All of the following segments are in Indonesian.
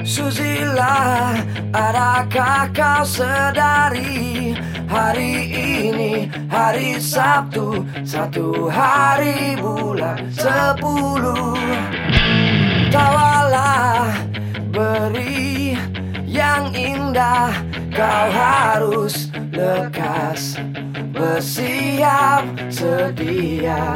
Suzila, adakah kau sedari Hari ini hari Sabtu Satu hari bulan sepuluh? Tawalah beri yang indah Kau harus lekas bersiap sedia.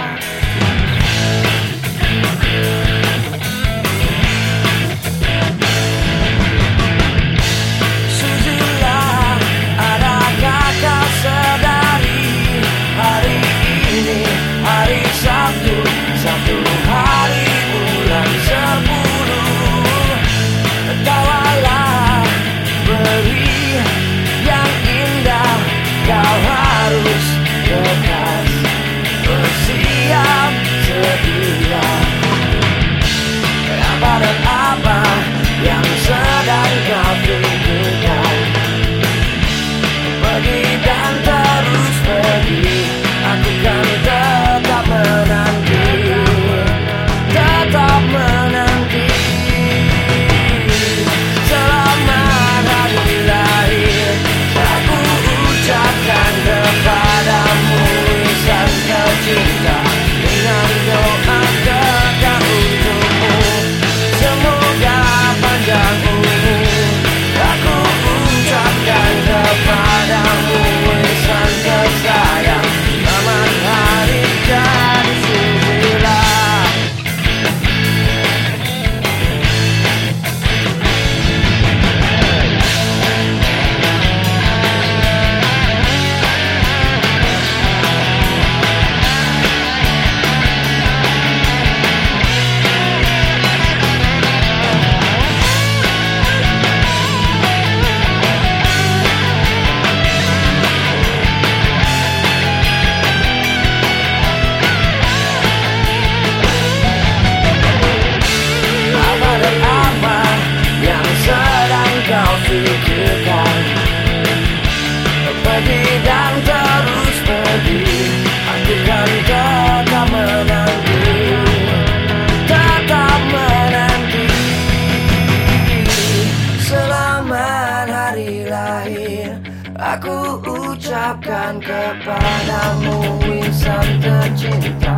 Aku ucapkan kepadamu insan tercinta.